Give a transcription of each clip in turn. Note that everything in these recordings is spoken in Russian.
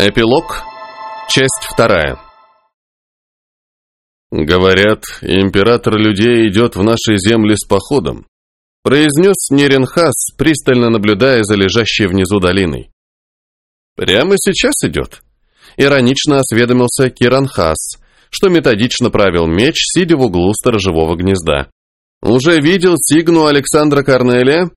Эпилог. Часть вторая. «Говорят, император людей идет в наши земли с походом», произнес Неренхас, пристально наблюдая за лежащей внизу долиной. «Прямо сейчас идет», иронично осведомился Киранхас, что методично правил меч, сидя в углу сторожевого гнезда. «Уже видел сигну Александра Корнелия?»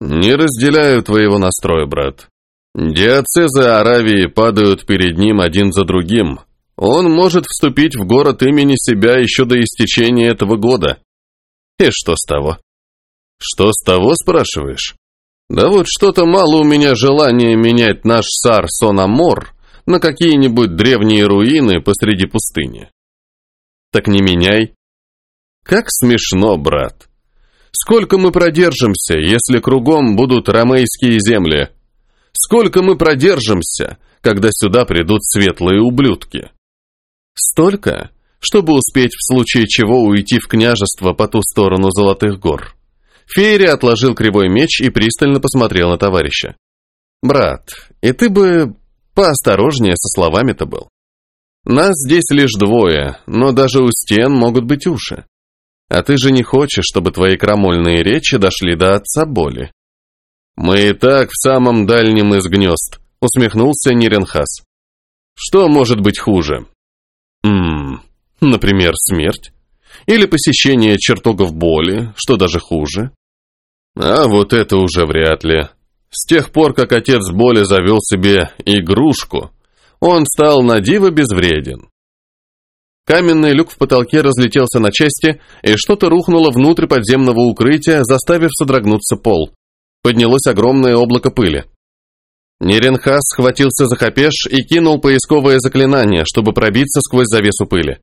«Не разделяю твоего настроя, брат. Диацезы Аравии падают перед ним один за другим. Он может вступить в город имени себя еще до истечения этого года. И что с того? Что с того, спрашиваешь? Да вот что-то мало у меня желания менять наш сар Сонамор на какие-нибудь древние руины посреди пустыни. Так не меняй. Как смешно, брат. Сколько мы продержимся, если кругом будут ромейские земли? Сколько мы продержимся, когда сюда придут светлые ублюдки? Столько, чтобы успеть в случае чего уйти в княжество по ту сторону Золотых гор. Фейри отложил кривой меч и пристально посмотрел на товарища. «Брат, и ты бы поосторожнее со словами-то был. Нас здесь лишь двое, но даже у стен могут быть уши. А ты же не хочешь, чтобы твои крамольные речи дошли до отца боли. «Мы и так в самом дальнем из гнезд», — усмехнулся Ниренхас. «Что может быть хуже?» «Ммм, например, смерть? Или посещение чертогов боли, что даже хуже?» «А вот это уже вряд ли. С тех пор, как отец боли завел себе игрушку, он стал на диво безвреден. Каменный люк в потолке разлетелся на части, и что-то рухнуло внутрь подземного укрытия, заставив содрогнуться пол поднялось огромное облако пыли. Неренхас схватился за хапеш и кинул поисковое заклинание, чтобы пробиться сквозь завесу пыли.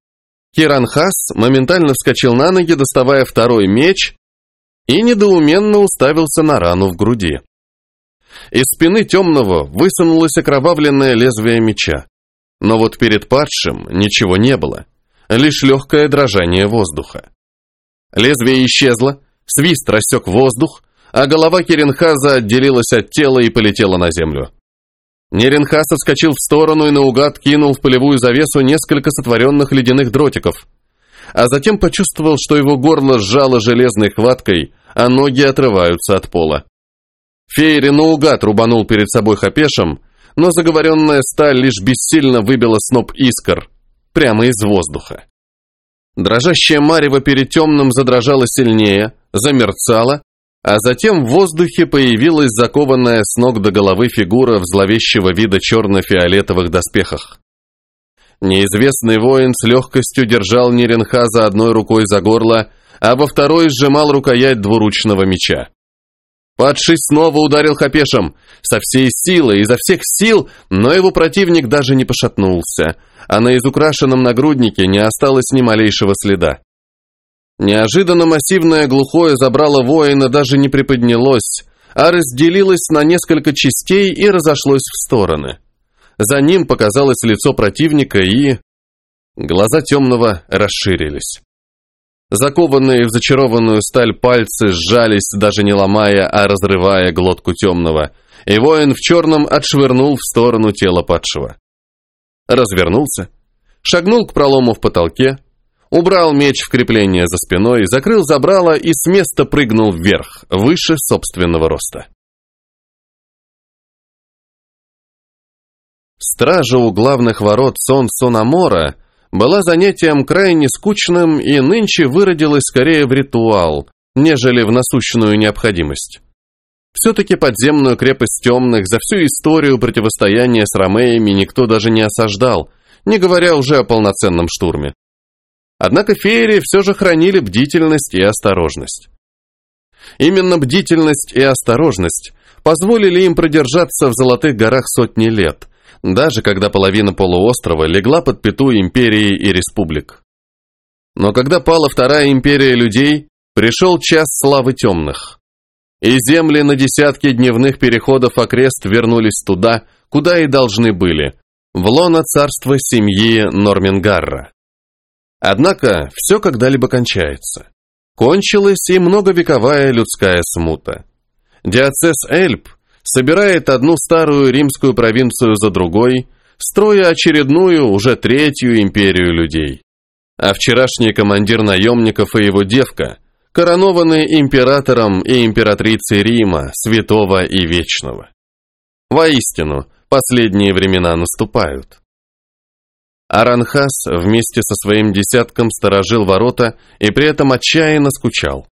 Киранхас моментально вскочил на ноги, доставая второй меч, и недоуменно уставился на рану в груди. Из спины темного высунулось окровавленное лезвие меча. Но вот перед падшим ничего не было, лишь легкое дрожание воздуха. Лезвие исчезло, свист рассек воздух, а голова Керенхаза отделилась от тела и полетела на землю. Неренхаз отскочил в сторону и наугад кинул в полевую завесу несколько сотворенных ледяных дротиков, а затем почувствовал, что его горло сжало железной хваткой, а ноги отрываются от пола. Фейри наугад рубанул перед собой хапешем, но заговоренная сталь лишь бессильно выбила сноп искр прямо из воздуха. Дрожащая марево перед темным задрожала сильнее, замерцала, а затем в воздухе появилась закованная с ног до головы фигура в зловещего вида черно-фиолетовых доспехах. Неизвестный воин с легкостью держал Неренхаза одной рукой за горло, а во второй сжимал рукоять двуручного меча. Падший снова ударил хапешем, со всей силы, изо всех сил, но его противник даже не пошатнулся, а на изукрашенном нагруднике не осталось ни малейшего следа. Неожиданно массивное глухое забрало воина даже не приподнялось, а разделилось на несколько частей и разошлось в стороны. За ним показалось лицо противника и... Глаза темного расширились. Закованные в зачарованную сталь пальцы сжались, даже не ломая, а разрывая глотку темного, и воин в черном отшвырнул в сторону тела падшего. Развернулся, шагнул к пролому в потолке, убрал меч в крепление за спиной, закрыл забрало и с места прыгнул вверх, выше собственного роста. Стража у главных ворот Сон Сонамора была занятием крайне скучным и нынче выродилась скорее в ритуал, нежели в насущную необходимость. Все-таки подземную крепость темных за всю историю противостояния с ромеями никто даже не осаждал, не говоря уже о полноценном штурме. Однако феери все же хранили бдительность и осторожность. Именно бдительность и осторожность позволили им продержаться в Золотых горах сотни лет, даже когда половина полуострова легла под пяту империи и республик. Но когда пала вторая империя людей, пришел час славы темных. И земли на десятки дневных переходов окрест вернулись туда, куда и должны были, в лоно царства семьи Нормингарра. Однако все когда-либо кончается. Кончилась и многовековая людская смута. Диацез Эльп, собирает одну старую римскую провинцию за другой, строя очередную, уже третью империю людей. А вчерашний командир наемников и его девка коронованы императором и императрицей Рима, святого и вечного. Воистину, последние времена наступают. Аранхас вместе со своим десятком сторожил ворота и при этом отчаянно скучал.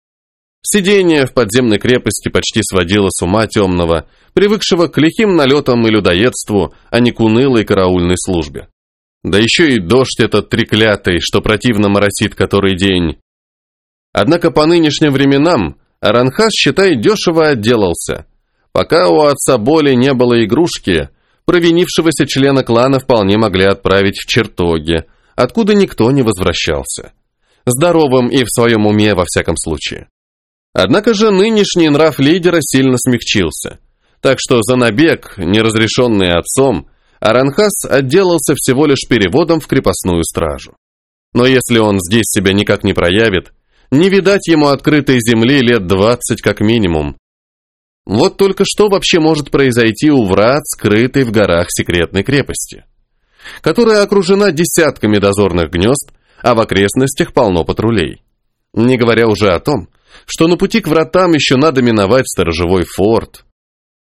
Сидение в подземной крепости почти сводило с ума темного, привыкшего к лихим налетам и людоедству, а не к унылой караульной службе. Да еще и дождь этот треклятый, что противно моросит который день. Однако по нынешним временам Аранхас, считай, дешево отделался. Пока у отца боли не было игрушки, провинившегося члена клана вполне могли отправить в чертоги, откуда никто не возвращался. Здоровым и в своем уме во всяком случае. Однако же нынешний нрав лидера сильно смягчился, так что за набег, неразрешенный отцом, Аранхас отделался всего лишь переводом в крепостную стражу. Но если он здесь себя никак не проявит, не видать ему открытой земли лет двадцать как минимум, вот только что вообще может произойти у врат, скрытой в горах секретной крепости, которая окружена десятками дозорных гнезд, а в окрестностях полно патрулей. Не говоря уже о том, что на пути к вратам еще надо миновать сторожевой форт.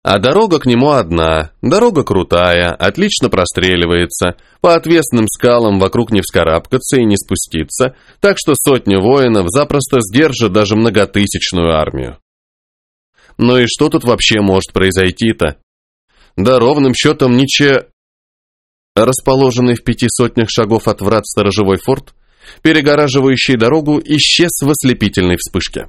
А дорога к нему одна, дорога крутая, отлично простреливается, по отвесным скалам вокруг не вскарабкаться и не спуститься, так что сотни воинов запросто сдержат даже многотысячную армию. Но и что тут вообще может произойти-то? Да ровным счетом ниче... Расположенный в пяти сотнях шагов от врат сторожевой форт, перегораживающий дорогу, исчез в ослепительной вспышке.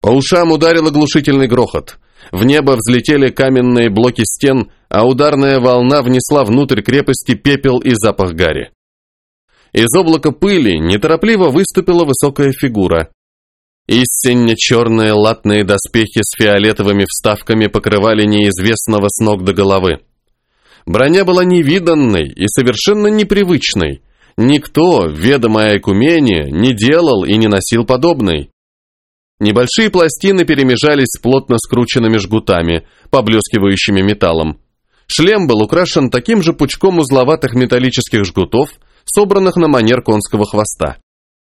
По ушам ударил оглушительный грохот. В небо взлетели каменные блоки стен, а ударная волна внесла внутрь крепости пепел и запах гари. Из облака пыли неторопливо выступила высокая фигура. Истинно черные латные доспехи с фиолетовыми вставками покрывали неизвестного с ног до головы. Броня была невиданной и совершенно непривычной. Никто, ведомое Айкумене, не делал и не носил подобной. Небольшие пластины перемежались с плотно скрученными жгутами, поблескивающими металлом. Шлем был украшен таким же пучком узловатых металлических жгутов, собранных на манер конского хвоста.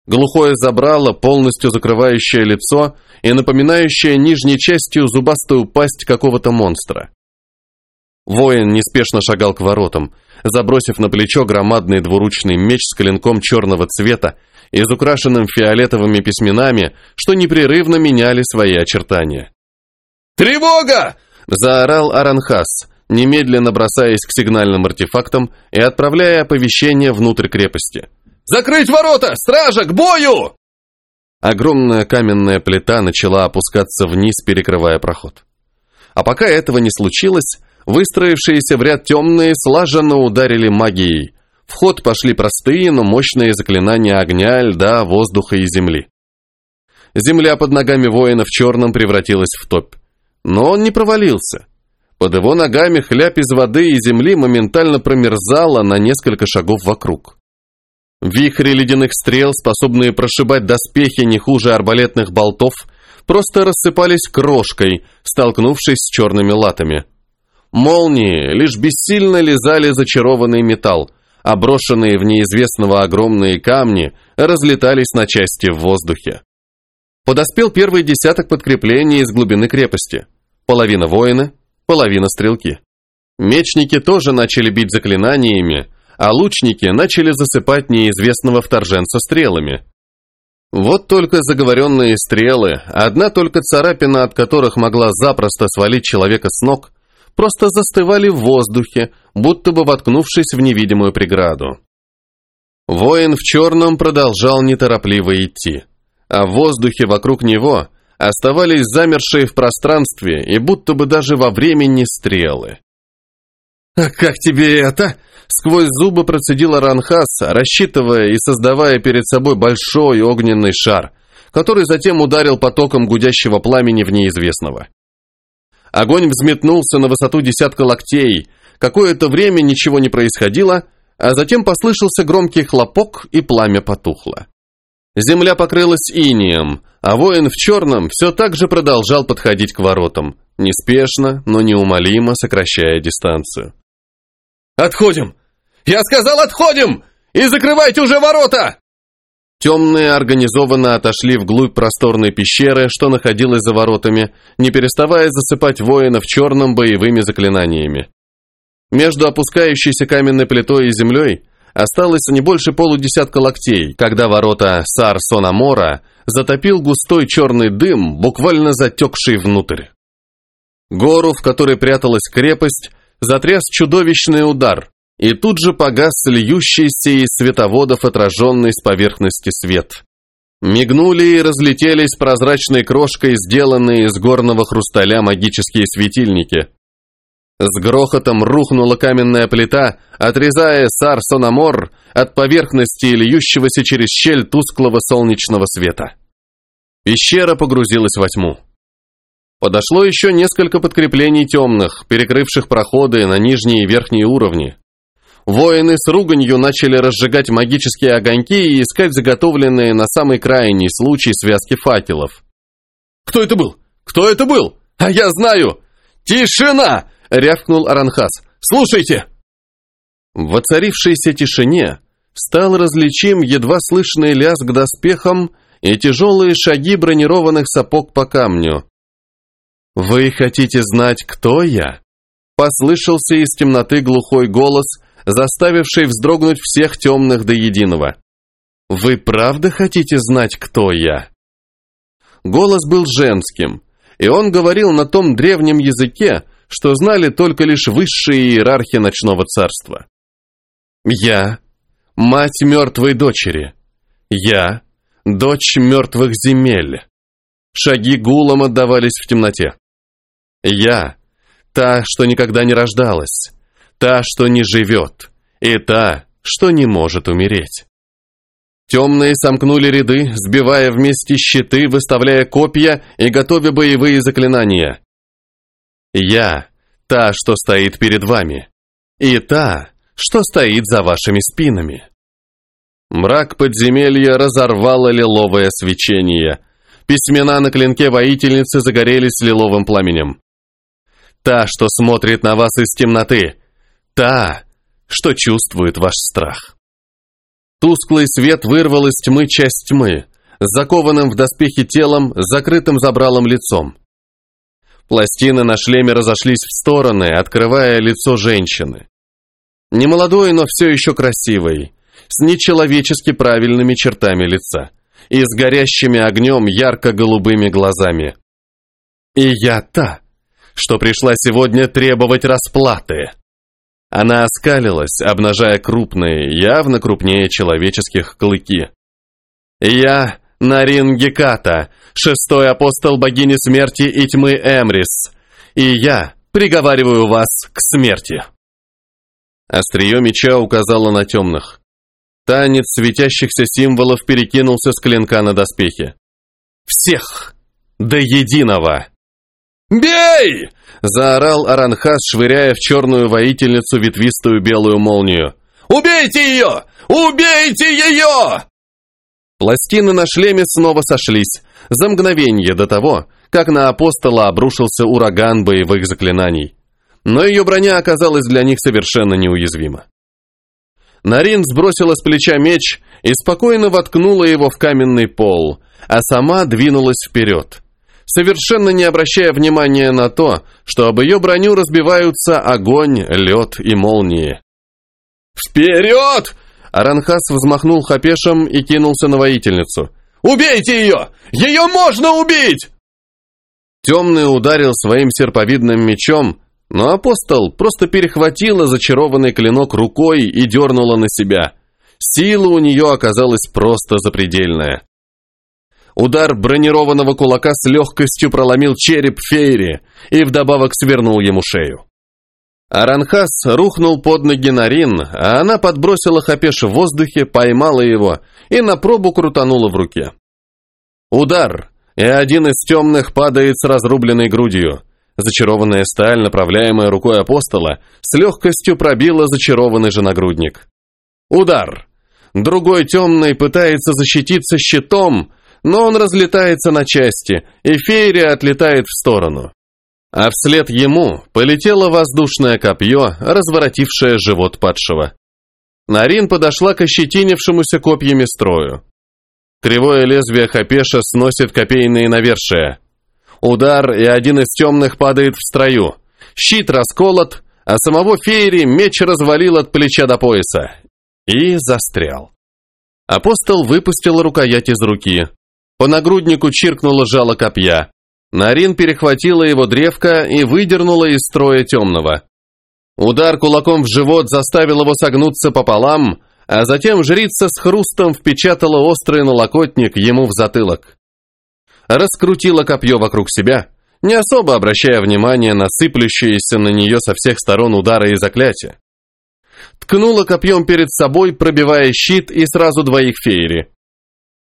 Глухое забрало, полностью закрывающее лицо и напоминающее нижней частью зубастую пасть какого-то монстра. Воин неспешно шагал к воротам, забросив на плечо громадный двуручный меч с клинком черного цвета, изукрашенным фиолетовыми письменами, что непрерывно меняли свои очертания. «Тревога!» – заорал Аранхас, немедленно бросаясь к сигнальным артефактам и отправляя оповещение внутрь крепости – Закрыть ворота! Стража, к бою!» Огромная каменная плита начала опускаться вниз, перекрывая проход. А пока этого не случилось, выстроившиеся в ряд темные слаженно ударили магией. В ход пошли простые, но мощные заклинания огня, льда, воздуха и земли. Земля под ногами воина в черном превратилась в топь. Но он не провалился. Под его ногами хляб из воды и земли моментально промерзала на несколько шагов вокруг. Вихри ледяных стрел, способные прошибать доспехи не хуже арбалетных болтов, просто рассыпались крошкой, столкнувшись с черными латами. Молнии лишь бессильно лизали зачарованный металл, а брошенные в неизвестного огромные камни разлетались на части в воздухе. Подоспел первый десяток подкреплений из глубины крепости. Половина воины, половина стрелки. Мечники тоже начали бить заклинаниями, а лучники начали засыпать неизвестного вторженца стрелами. Вот только заговоренные стрелы, одна только царапина от которых могла запросто свалить человека с ног, просто застывали в воздухе, будто бы воткнувшись в невидимую преграду. Воин в черном продолжал неторопливо идти, а в воздухе вокруг него оставались замершие в пространстве и будто бы даже во времени стрелы. «А как тебе это?» Сквозь зубы процедила Ранхас, рассчитывая и создавая перед собой большой огненный шар, который затем ударил потоком гудящего пламени в неизвестного. Огонь взметнулся на высоту десятка локтей, какое-то время ничего не происходило, а затем послышался громкий хлопок, и пламя потухло. Земля покрылась инием, а воин в черном все так же продолжал подходить к воротам, неспешно, но неумолимо сокращая дистанцию. «Отходим! Я сказал, отходим! И закрывайте уже ворота!» Темные организованно отошли вглубь просторной пещеры, что находилась за воротами, не переставая засыпать воинов черным боевыми заклинаниями. Между опускающейся каменной плитой и землей осталось не больше полудесятка локтей, когда ворота Сар-Сонамора затопил густой черный дым, буквально затекший внутрь. Гору, в которой пряталась крепость, затряс чудовищный удар, и тут же погас льющийся из световодов отраженный с поверхности свет. Мигнули и разлетелись прозрачной крошкой сделанные из горного хрусталя магические светильники. С грохотом рухнула каменная плита, отрезая Сар-Сономор от поверхности льющегося через щель тусклого солнечного света. Пещера погрузилась во тьму. Подошло еще несколько подкреплений темных, перекрывших проходы на нижние и верхние уровни. Воины с руганью начали разжигать магические огоньки и искать заготовленные на самый крайний случай связки факелов. «Кто это был? Кто это был? А я знаю! Тишина!» — рявкнул Аранхас. «Слушайте!» В воцарившейся тишине стал различим едва слышный лязг доспехом и тяжелые шаги бронированных сапог по камню. «Вы хотите знать, кто я?» Послышался из темноты глухой голос, заставивший вздрогнуть всех темных до единого. «Вы правда хотите знать, кто я?» Голос был женским, и он говорил на том древнем языке, что знали только лишь высшие иерархи ночного царства. «Я – мать мертвой дочери. Я – дочь мертвых земель». Шаги гулом отдавались в темноте. «Я – та, что никогда не рождалась, та, что не живет, и та, что не может умереть». Темные сомкнули ряды, сбивая вместе щиты, выставляя копья и готовя боевые заклинания. «Я – та, что стоит перед вами, и та, что стоит за вашими спинами. Мрак подземелья разорвало лиловое свечение. Письмена на клинке воительницы загорелись лиловым пламенем. Та, что смотрит на вас из темноты. Та, что чувствует ваш страх. Тусклый свет вырвал из тьмы часть тьмы, закованным в доспехи телом, закрытым забралом лицом. Пластины на шлеме разошлись в стороны, открывая лицо женщины. Немолодой, но все еще красивый, с нечеловечески правильными чертами лица и с горящими огнем ярко-голубыми глазами. И я та, что пришла сегодня требовать расплаты. Она оскалилась, обнажая крупные, явно крупнее человеческих клыки. Я Нарин Геката, шестой апостол богини смерти и тьмы Эмрис, и я приговариваю вас к смерти. Острие меча указало на темных. Танец светящихся символов перекинулся с клинка на доспехи. «Всех! До единого!» «Бей!» – заорал Аранхас, швыряя в черную воительницу ветвистую белую молнию. «Убейте ее! Убейте ее!» Пластины на шлеме снова сошлись, за мгновение до того, как на апостола обрушился ураган боевых заклинаний но ее броня оказалась для них совершенно неуязвима. Нарин сбросила с плеча меч и спокойно воткнула его в каменный пол, а сама двинулась вперед, совершенно не обращая внимания на то, что об ее броню разбиваются огонь, лед и молнии. «Вперед!» Аранхас взмахнул хапешем и кинулся на воительницу. «Убейте ее! Ее можно убить!» Темный ударил своим серповидным мечом, но апостол просто перехватила зачарованный клинок рукой и дернула на себя. Сила у нее оказалась просто запредельная. Удар бронированного кулака с легкостью проломил череп Фейри и вдобавок свернул ему шею. Аранхас рухнул под ноги Нарин, а она подбросила Хапеш в воздухе, поймала его и на пробу крутанула в руке. Удар, и один из темных падает с разрубленной грудью. Зачарованная сталь, направляемая рукой апостола, с легкостью пробила зачарованный же нагрудник. Удар! Другой темный пытается защититься щитом, но он разлетается на части, и феерия отлетает в сторону. а вслед ему полетело воздушное копье, разворотившее живот падшего. Нарин подошла к ощетинившемуся копьями строю. Кривое лезвие Хапеша сносит копейные навершия. Удар, и один из темных падает в строю. Щит расколот, а самого Фейри меч развалил от плеча до пояса. И застрял. Апостол выпустил рукоять из руки. По нагруднику чиркнуло жало копья. Нарин перехватила его древко и выдернула из строя темного. Удар кулаком в живот заставил его согнуться пополам, а затем жрица с хрустом впечатала острый налокотник ему в затылок. Раскрутила копье вокруг себя, не особо обращая внимания на сыплющиеся на нее со всех сторон удары и заклятия. Ткнула копьем перед собой, пробивая щит и сразу двоих феери.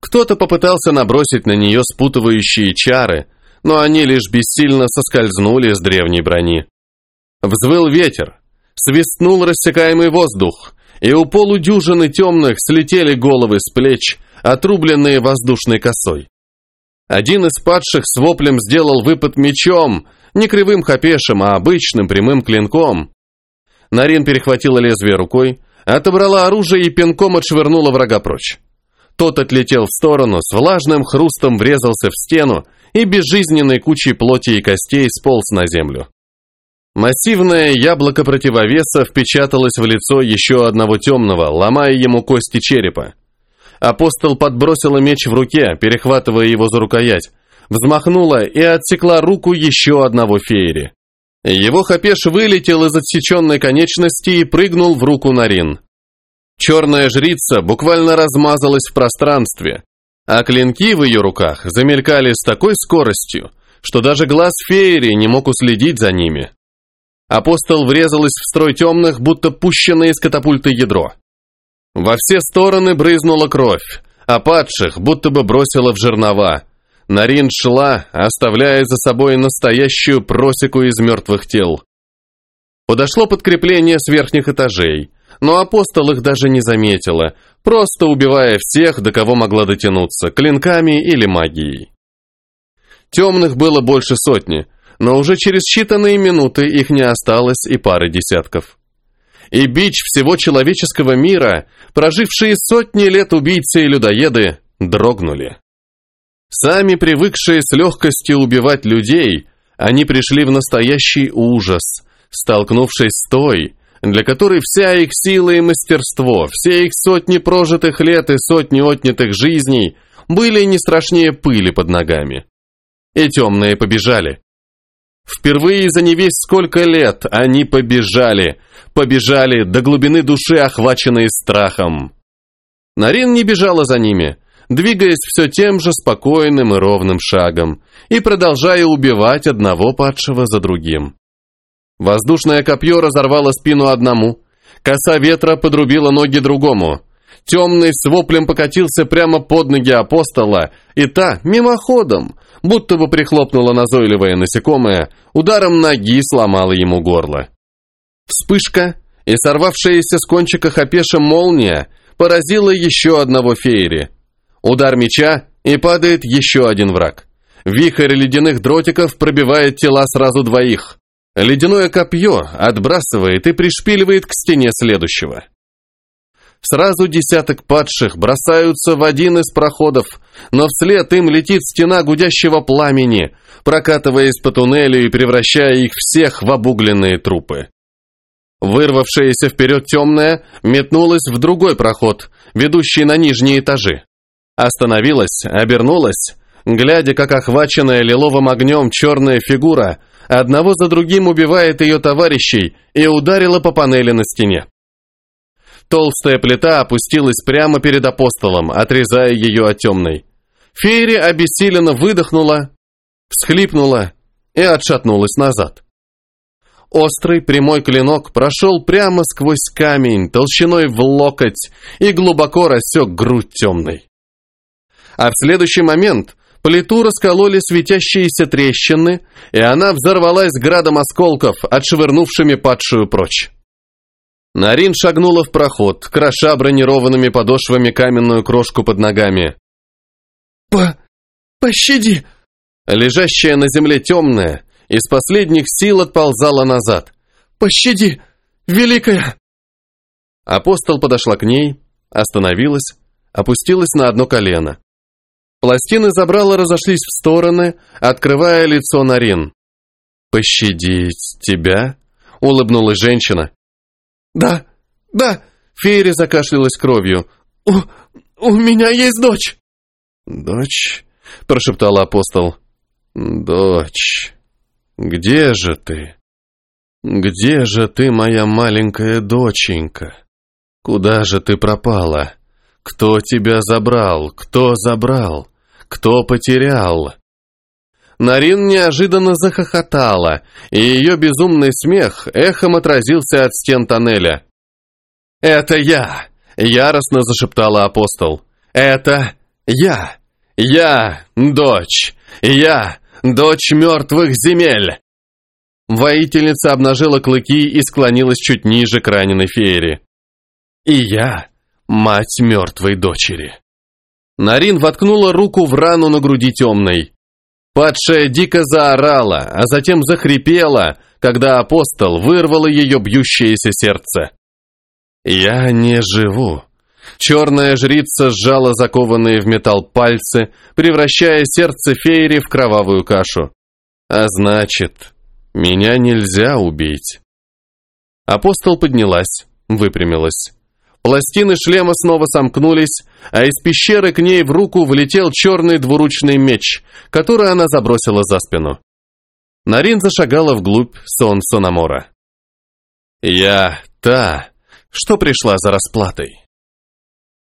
Кто-то попытался набросить на нее спутывающие чары, но они лишь бессильно соскользнули с древней брони. Взвыл ветер, свистнул рассекаемый воздух, и у полудюжины темных слетели головы с плеч, отрубленные воздушной косой. Один из падших с воплем сделал выпад мечом, не кривым хапешем, а обычным прямым клинком. Нарин перехватила лезвие рукой, отобрала оружие и пинком отшвырнула врага прочь. Тот отлетел в сторону, с влажным хрустом врезался в стену и безжизненной кучей плоти и костей сполз на землю. Массивное яблоко противовеса впечаталось в лицо еще одного темного, ломая ему кости черепа. Апостол подбросила меч в руке, перехватывая его за рукоять, взмахнула и отсекла руку еще одного феери. Его хапеш вылетел из отсеченной конечности и прыгнул в руку Нарин. Черная жрица буквально размазалась в пространстве, а клинки в ее руках замелькали с такой скоростью, что даже глаз феери не мог уследить за ними. Апостол врезалась в строй темных, будто пущенное из катапульты ядро. Во все стороны брызнула кровь, а падших будто бы бросила в жернова. Нарин шла, оставляя за собой настоящую просеку из мертвых тел. Подошло подкрепление с верхних этажей, но апостол их даже не заметила, просто убивая всех, до кого могла дотянуться, клинками или магией. Темных было больше сотни, но уже через считанные минуты их не осталось и пары десятков. И бич всего человеческого мира, прожившие сотни лет убийцы и людоеды, дрогнули. Сами привыкшие с легкостью убивать людей, они пришли в настоящий ужас, столкнувшись с той, для которой вся их сила и мастерство, все их сотни прожитых лет и сотни отнятых жизней были не страшнее пыли под ногами. И темные побежали. Впервые за не весь сколько лет они побежали, побежали до глубины души, охваченные страхом. Нарин не бежала за ними, двигаясь все тем же спокойным и ровным шагом и продолжая убивать одного падшего за другим. Воздушное копье разорвало спину одному, коса ветра подрубила ноги другому. Темный с воплем покатился прямо под ноги апостола, и та, мимоходом, будто бы прихлопнула назойливое насекомое, ударом ноги сломала ему горло. Вспышка и сорвавшаяся с кончика хапеша молния поразила еще одного феери. Удар меча, и падает еще один враг. Вихрь ледяных дротиков пробивает тела сразу двоих. Ледяное копье отбрасывает и пришпиливает к стене следующего. Сразу десяток падших бросаются в один из проходов, но вслед им летит стена гудящего пламени, прокатываясь по туннелю и превращая их всех в обугленные трупы. Вырвавшаяся вперед темная метнулась в другой проход, ведущий на нижние этажи. Остановилась, обернулась, глядя, как охваченная лиловым огнем черная фигура одного за другим убивает ее товарищей и ударила по панели на стене. Толстая плита опустилась прямо перед апостолом, отрезая ее от темной. Фейри обессиленно выдохнула, всхлипнула и отшатнулась назад. Острый прямой клинок прошел прямо сквозь камень, толщиной в локоть, и глубоко рассек грудь темной. А в следующий момент плиту раскололи светящиеся трещины, и она взорвалась градом осколков, отшвырнувшими падшую прочь. Нарин шагнула в проход, кроша бронированными подошвами каменную крошку под ногами. «По... пощади!» Лежащая на земле темная, Из последних сил отползала назад. «Пощади, великая!» Апостол подошла к ней, остановилась, опустилась на одно колено. Пластины забрала разошлись в стороны, открывая лицо Нарин. «Пощадить тебя?» — улыбнулась женщина. «Да, да!» — Фейри закашлялась кровью. «У, у меня есть дочь!» «Дочь?» — прошептал апостол. «Дочь, где же ты? Где же ты, моя маленькая доченька? Куда же ты пропала? Кто тебя забрал? Кто забрал? Кто потерял?» Нарин неожиданно захохотала, и ее безумный смех эхом отразился от стен тоннеля. «Это я!» — яростно зашептала апостол. «Это я! Я, дочь! Я, дочь мертвых земель!» Воительница обнажила клыки и склонилась чуть ниже к раненой феере. «И я, мать мертвой дочери!» Нарин воткнула руку в рану на груди темной. Падшая дико заорала, а затем захрипела, когда апостол вырвало ее бьющееся сердце. «Я не живу». Черная жрица сжала закованные в металл пальцы, превращая сердце Фейри в кровавую кашу. «А значит, меня нельзя убить». Апостол поднялась, выпрямилась. Пластины шлема снова сомкнулись, а из пещеры к ней в руку влетел черный двуручный меч, который она забросила за спину. Нарин зашагала вглубь сон Сономора. «Я та, что пришла за расплатой».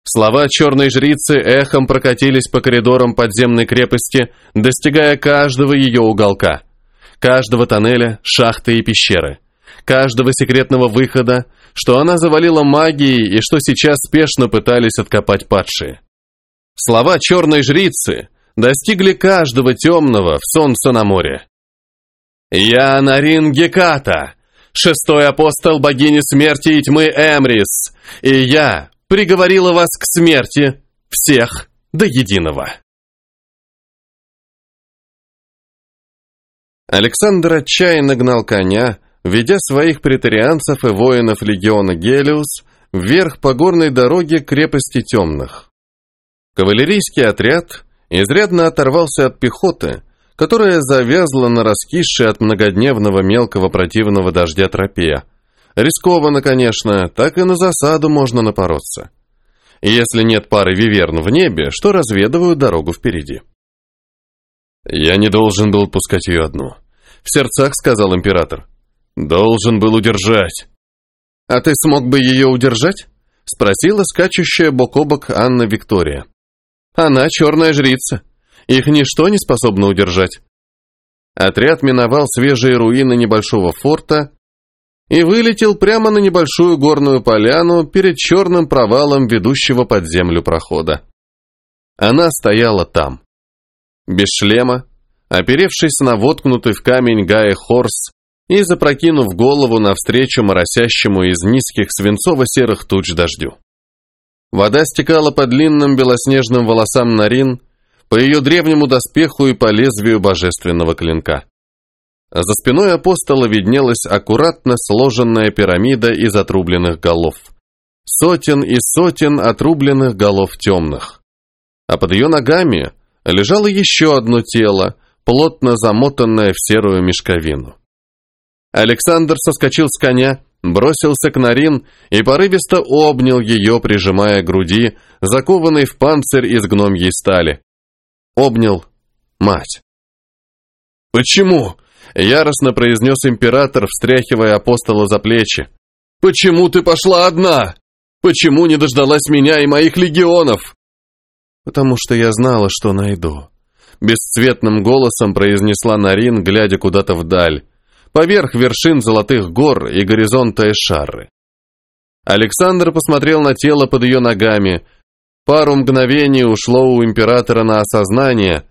Слова черной жрицы эхом прокатились по коридорам подземной крепости, достигая каждого ее уголка, каждого тоннеля, шахты и пещеры, каждого секретного выхода, что она завалила магией и что сейчас спешно пытались откопать падшие. Слова черной жрицы достигли каждого темного в солнце на море. «Я Нарин Геката, шестой апостол богини смерти и тьмы Эмрис, и я приговорила вас к смерти всех до единого». Александр отчаянно гнал коня, ведя своих претарианцев и воинов легиона Гелиус вверх по горной дороге крепости темных. Кавалерийский отряд изрядно оторвался от пехоты, которая завязла на раскисшей от многодневного мелкого противного дождя тропе. Рискованно, конечно, так и на засаду можно напороться. Если нет пары виверн в небе, что разведывают дорогу впереди. «Я не должен был пускать ее одну», — в сердцах сказал император. Должен был удержать. А ты смог бы ее удержать? Спросила скачущая бок о бок Анна Виктория. Она черная жрица. Их ничто не способно удержать. Отряд миновал свежие руины небольшого форта и вылетел прямо на небольшую горную поляну перед черным провалом ведущего под землю прохода. Она стояла там. Без шлема, оперевшись на воткнутый в камень Гая Хорс и запрокинув голову навстречу моросящему из низких свинцово-серых туч дождю. Вода стекала по длинным белоснежным волосам Нарин, по ее древнему доспеху и по лезвию божественного клинка. За спиной апостола виднелась аккуратно сложенная пирамида из отрубленных голов. Сотен и сотен отрубленных голов темных. А под ее ногами лежало еще одно тело, плотно замотанное в серую мешковину. Александр соскочил с коня, бросился к Нарин и порывисто обнял ее, прижимая к груди, закованной в панцирь из гномьей стали. Обнял мать. «Почему?» — яростно произнес император, встряхивая апостола за плечи. «Почему ты пошла одна? Почему не дождалась меня и моих легионов?» «Потому что я знала, что найду», — бесцветным голосом произнесла Нарин, глядя куда-то вдаль поверх вершин золотых гор и горизонта Эшарры. Александр посмотрел на тело под ее ногами. Пару мгновений ушло у императора на осознание,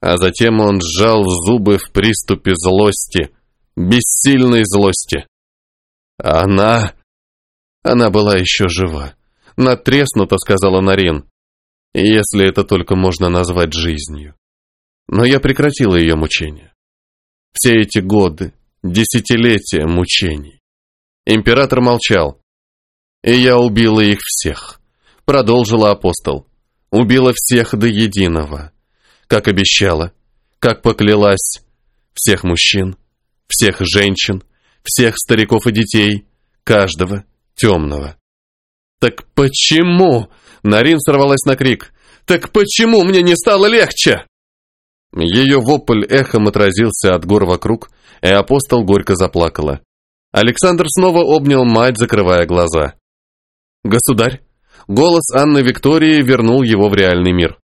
а затем он сжал зубы в приступе злости, бессильной злости. Она... Она была еще жива. Натреснута, сказала Нарин. Если это только можно назвать жизнью. Но я прекратила ее мучение. Все эти годы, десятилетия мучений. Император молчал. И я убила их всех, продолжила апостол. Убила всех до единого, как обещала, как поклялась. Всех мужчин, всех женщин, всех стариков и детей, каждого темного. «Так почему?» Нарин сорвалась на крик. «Так почему мне не стало легче?» Ее вопль эхом отразился от гор вокруг, и апостол горько заплакала. Александр снова обнял мать, закрывая глаза. «Государь!» Голос Анны Виктории вернул его в реальный мир.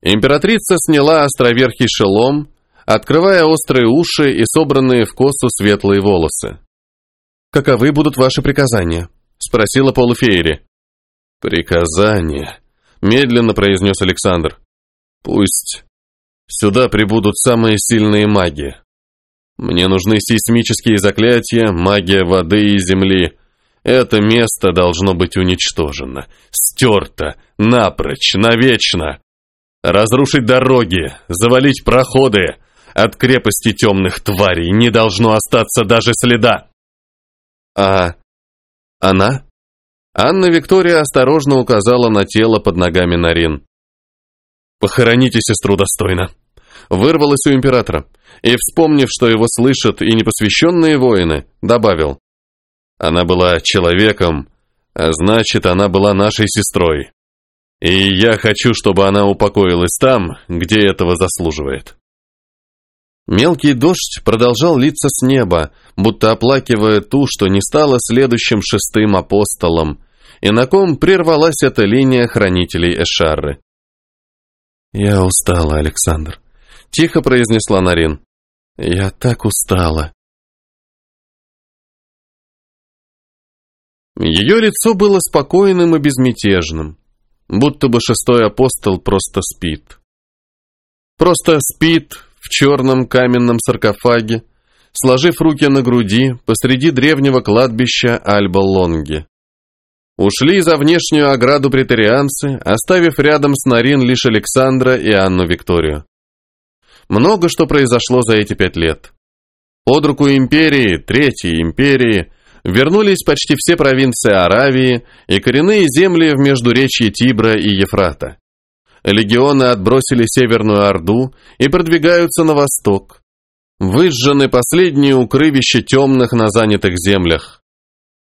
Императрица сняла островерхий шелом, открывая острые уши и собранные в косу светлые волосы. «Каковы будут ваши приказания?» — спросила полуфеери. «Приказания», — медленно произнес Александр. «Пусть сюда прибудут самые сильные маги. Мне нужны сейсмические заклятия, магия воды и земли. Это место должно быть уничтожено, стерто, напрочь, навечно. Разрушить дороги, завалить проходы. От крепости темных тварей не должно остаться даже следа. А она? Анна Виктория осторожно указала на тело под ногами Нарин. «Похороните сестру достойно», — вырвалось у императора, и, вспомнив, что его слышат и непосвященные воины, добавил. «Она была человеком, а значит, она была нашей сестрой. И я хочу, чтобы она упокоилась там, где этого заслуживает». Мелкий дождь продолжал литься с неба, будто оплакивая ту, что не стала следующим шестым апостолом, и на ком прервалась эта линия хранителей Эшарры. «Я устала, Александр», — тихо произнесла Нарин. «Я так устала». Ее лицо было спокойным и безмятежным, будто бы шестой апостол просто спит. Просто спит, в черном каменном саркофаге, сложив руки на груди посреди древнего кладбища Альба-Лонги. Ушли за внешнюю ограду претарианцы, оставив рядом с Нарин лишь Александра и Анну Викторию. Много что произошло за эти пять лет. Под руку империи, Третьей империи, вернулись почти все провинции Аравии и коренные земли в междуречье Тибра и Ефрата легионы отбросили Северную Орду и продвигаются на восток. Выжжены последние укрывища темных на занятых землях.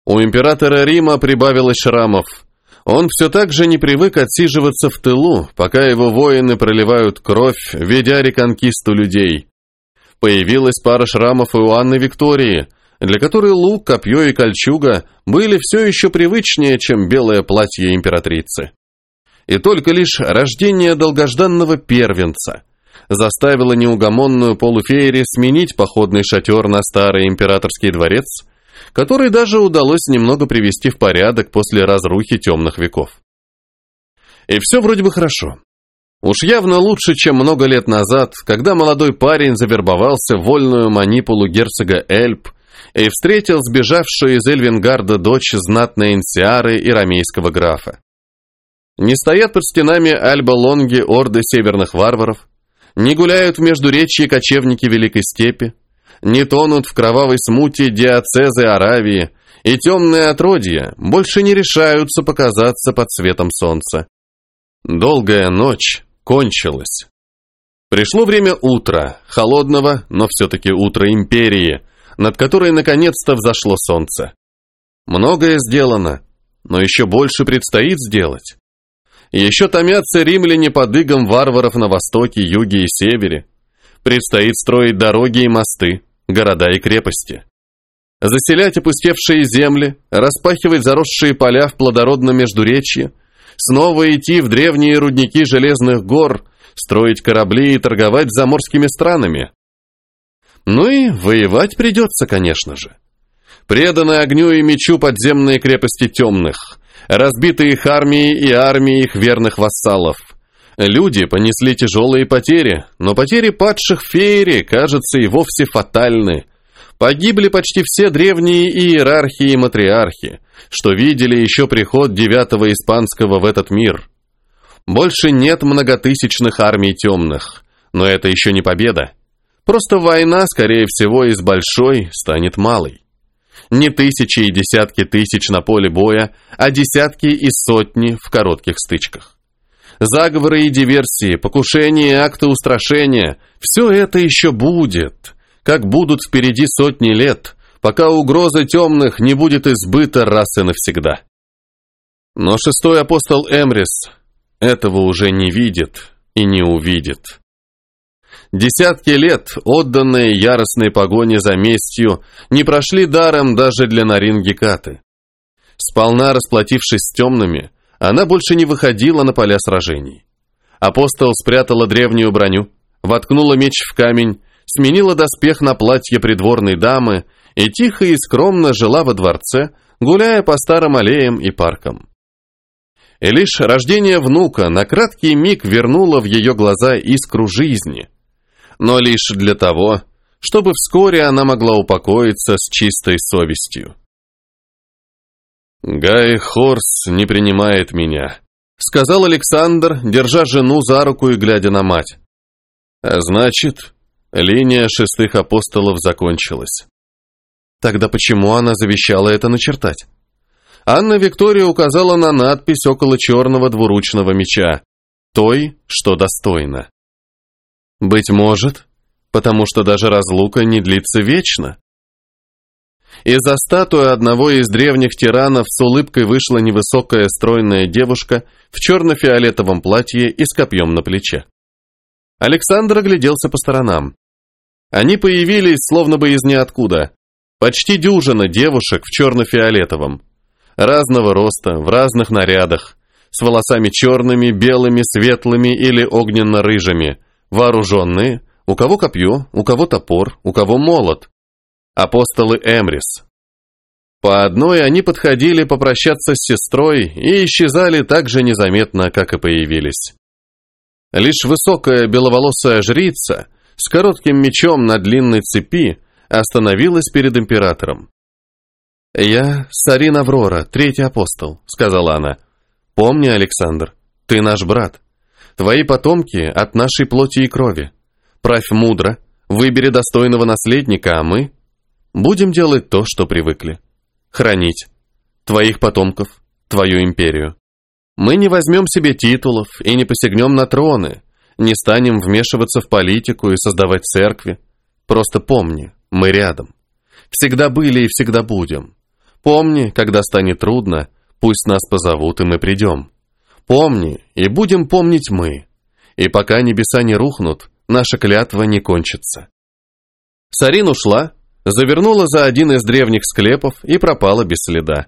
У императора Рима прибавилось шрамов. Он все так же не привык отсиживаться в тылу, пока его воины проливают кровь, ведя реконкисту людей. Появилась пара шрамов и у Анны Виктории, для которой лук, копье и кольчуга были все еще привычнее, чем белое платье императрицы и только лишь рождение долгожданного первенца заставило неугомонную полуфеери сменить походный шатер на старый императорский дворец, который даже удалось немного привести в порядок после разрухи темных веков. И все вроде бы хорошо. Уж явно лучше, чем много лет назад, когда молодой парень завербовался в вольную манипулу герцога Эльп и встретил сбежавшую из Эльвингарда дочь знатной инсиары и рамейского графа. Не стоят под стенами Альба-Лонги орды северных варваров, не гуляют в междуречье кочевники Великой Степи, не тонут в кровавой смуте диацезы Аравии, и темные отродья больше не решаются показаться под светом солнца. Долгая ночь кончилась. Пришло время утра, холодного, но все-таки утра империи, над которой наконец-то взошло солнце. Многое сделано, но еще больше предстоит сделать. Еще томятся римляне под игом варваров на востоке, юге и севере. Предстоит строить дороги и мосты, города и крепости. Заселять опустевшие земли, распахивать заросшие поля в плодородном междуречье, снова идти в древние рудники железных гор, строить корабли и торговать заморскими странами. Ну и воевать придется, конечно же. Преданы огню и мечу подземные крепости темных, разбиты их армии и армии их верных вассалов. Люди понесли тяжелые потери, но потери падших феери, кажется, и вовсе фатальны. Погибли почти все древние иерархи и матриархи, что видели еще приход девятого испанского в этот мир. Больше нет многотысячных армий темных, но это еще не победа. Просто война, скорее всего, из большой станет малой. Не тысячи и десятки тысяч на поле боя, а десятки и сотни в коротких стычках. Заговоры и диверсии, покушения и акты устрашения – все это еще будет, как будут впереди сотни лет, пока угроза темных не будет избыта раз и навсегда. Но шестой апостол Эмрис этого уже не видит и не увидит. Десятки лет, отданные яростной погоне за местью, не прошли даром даже для Нарин Гекаты. Сполна расплатившись с темными, она больше не выходила на поля сражений. Апостол спрятала древнюю броню, воткнула меч в камень, сменила доспех на платье придворной дамы и тихо и скромно жила во дворце, гуляя по старым аллеям и паркам. И лишь рождение внука на краткий миг вернуло в ее глаза искру жизни – но лишь для того, чтобы вскоре она могла упокоиться с чистой совестью. «Гай Хорс не принимает меня», — сказал Александр, держа жену за руку и глядя на мать. «А значит, линия шестых апостолов закончилась». Тогда почему она завещала это начертать? Анна Виктория указала на надпись около черного двуручного меча, той, что достойна. Быть может, потому что даже разлука не длится вечно. Из-за статуи одного из древних тиранов с улыбкой вышла невысокая стройная девушка в черно-фиолетовом платье и с копьем на плече. Александр огляделся по сторонам. Они появились словно бы из ниоткуда. Почти дюжина девушек в черно-фиолетовом. Разного роста, в разных нарядах, с волосами черными, белыми, светлыми или огненно-рыжими – Вооруженные, у кого копье, у кого топор, у кого молот. Апостолы Эмрис. По одной они подходили попрощаться с сестрой и исчезали так же незаметно, как и появились. Лишь высокая беловолосая жрица с коротким мечом на длинной цепи остановилась перед императором. «Я Сарин Аврора, третий апостол», — сказала она. «Помни, Александр, ты наш брат. Твои потомки от нашей плоти и крови. Правь мудро, выбери достойного наследника, а мы будем делать то, что привыкли. Хранить твоих потомков, твою империю. Мы не возьмем себе титулов и не посягнем на троны, не станем вмешиваться в политику и создавать церкви. Просто помни, мы рядом. Всегда были и всегда будем. Помни, когда станет трудно, пусть нас позовут, и мы придем. Помни, и будем помнить мы. И пока небеса не рухнут, наша клятва не кончится. Сарин ушла, завернула за один из древних склепов и пропала без следа.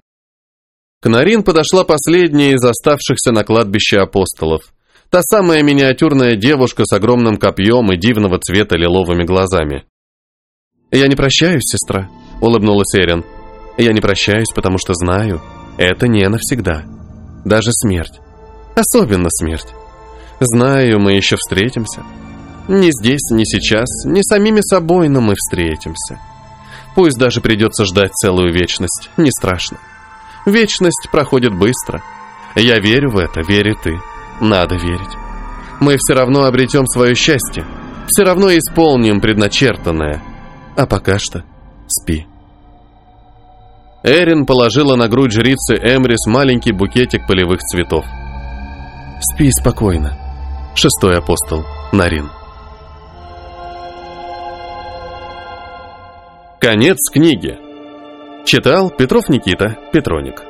К Нарин подошла последняя из оставшихся на кладбище апостолов. Та самая миниатюрная девушка с огромным копьем и дивного цвета лиловыми глазами. «Я не прощаюсь, сестра», — улыбнулась Эрин. «Я не прощаюсь, потому что знаю, это не навсегда. Даже смерть. Особенно смерть. Знаю, мы еще встретимся. Не здесь, не сейчас, не самими собой, но мы встретимся. Пусть даже придется ждать целую вечность, не страшно. Вечность проходит быстро. Я верю в это, вери ты. Надо верить. Мы все равно обретем свое счастье. Все равно исполним предначертанное. А пока что спи. Эрин положила на грудь жрицы Эмрис маленький букетик полевых цветов. Спи спокойно. Шестой апостол Нарин. Конец книги. Читал Петров Никита Петроник.